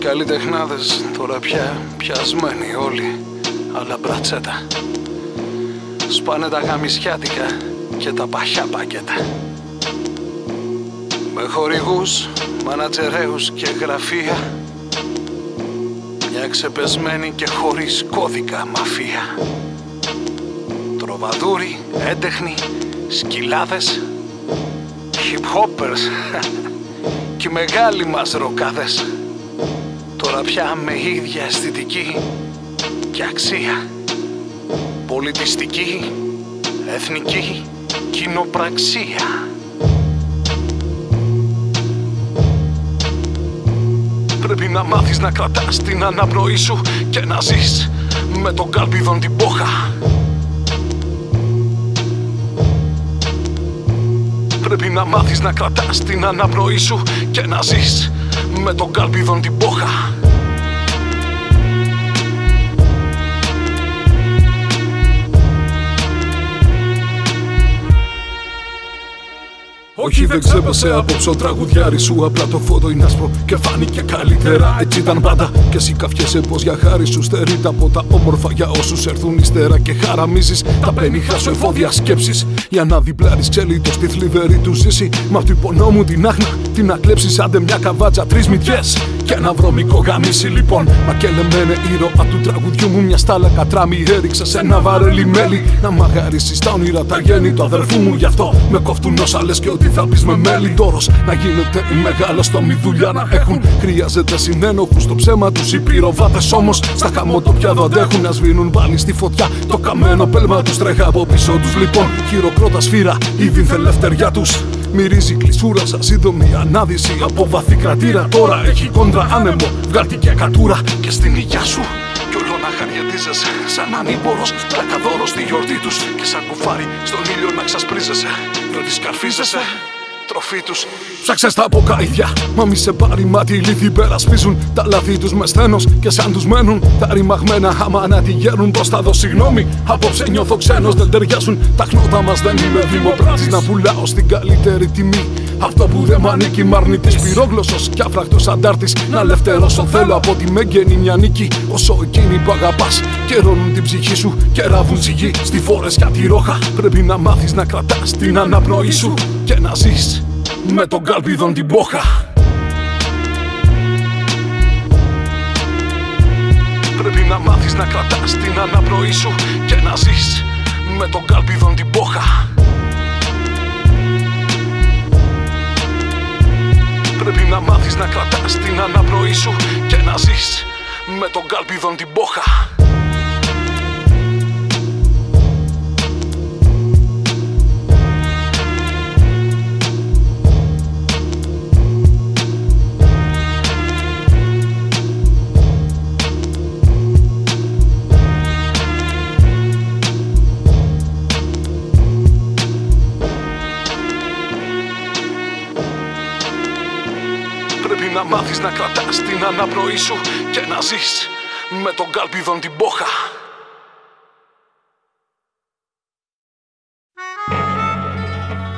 καλλιτεχνάδες τώρα πια πιασμένοι όλοι αλλά μπρατσέτα Σπάνε τα γαμισιάτικα και τα παχιά πακέτα. Με χορηγούς, μανατζερέους και γραφεία. Μια ξεπεσμένη και χωρίς κώδικα μαφία. Τροβαδούροι, έντεχνοι, σκυλάδες Hip hoppers και οι μεγάλοι μας ροκάδες Τώρα πια με ίδια αισθητική και αξία. Πολιτιστική, εθνική, κοινοπραξία. Πρέπει να μάθεις να κρατάς την αναπνοή σου και να ζεις με τον κάλπιδον την πόχα. Πρέπει να μάθεις να κρατάς την αναπνοή σου και να ζεις με τον κάλπιδον την πόχα Όχι δεν ξέπασε απόψε ο τραγουδιάρι σου Απλά το φώτο είναι άσπρο και φάνηκε καλύτερα. Έτσι ήταν πάντα και εσύ καφιέσαι πως για χάρη σου Στερείται από τα όμορφα για όσους έρθουν ύστερα Και χαραμίζεις. Τα πένιχα σου εφόδια σκέψεις Για να διπλάρεις ξελίτω στη θλιβερή του ζήση Μα του υπονόμου την άχνα την να κλέψεις άντε μια καβάτσα τρεις μυτιές και ένα βρωμικό γαμίσι λοιπόν. Μα και λεμένε ήρωα του τραγουδιού μου Μια στάλα κατράμι έριξα σε ένα βαρέλι μέλι. Να μαγαρίσεις τα όνειρα τα γέννη του αδερφού μου Γι' αυτό με κόφτουν όσα λες και ότι θα πεις με μέλι. Τόρος να γίνονται οι μεγάλο στο μη δουλειά να έχουν. Χρειάζεται συνένοχους στο ψέμα τους οι πυροβάτες. Όμως Στα χαμοτοπιά αντέχουν να σβήνουν πάλι στη φωτιά. Το καμένο πέλμα τους τρέχα από πίσω τους λοιπόν. Χειροκρότας σφύρα η δινθελευτεριά τους Μυρίζει κλεισούρα σα σύντομη ανάδυση. Από βαθύ κρατήρα. Τώρα έχει κόντρα άνεμο, βγάλτη και κατούρα και στην υγειά σου. Κι όλο να χαριετίζεσαι σαν ανήμπορος. Πλακαδόρος στη γιορτή τους. Και σαν κουφάρι στον ήλιο να ξασπρίζεσαι. Διότι σκαρφίζεσαι τροφή τους. Ψάξε τα αποκαίδια, μα μη σε πάρει μάτι. Οι λύθοι περασπίζουν τα λάθη τους με σθένος και σαν τους μένουν τα ρημαγμένα. Άμα να τη γέρνουν, πώς θα δω συγγνώμη. Απόψε νιώθω ξένος, δεν ταιριάζουν τα χνότα μας. Δεν είμαι δημοπράτης να πουλάω στην καλύτερη τιμή. Αυτό που δεν μ' ανήκει, μ' αρνητής πυρόγλωσσος κι άφρακτο αντάρτης. Να λευτερώσω θέλω από τη μέγενη μια νίκη. Όσο εκείνοι που αγαπάς καιρώνουν την ψυχή σου και ράβουν ζυγή στη φορεσιά τη ρόχα. Πρέπει να μάθεις να κρατάς την αναπνοή σου και να ζεις με τον κάλπιδον την πόχα. Πρέπει να μάθεις να κρατάς την αναπνοή σου και να ζεις με τον κάλπιδον την πόχα. Να μάθεις να κρατάς την αναπνοή σου και να ζεις με τον κάλπιδον την πόχα. Να μάθεις να κρατάς την αναπνοή σου και να ζεις με τον κάλπιδον την πόχα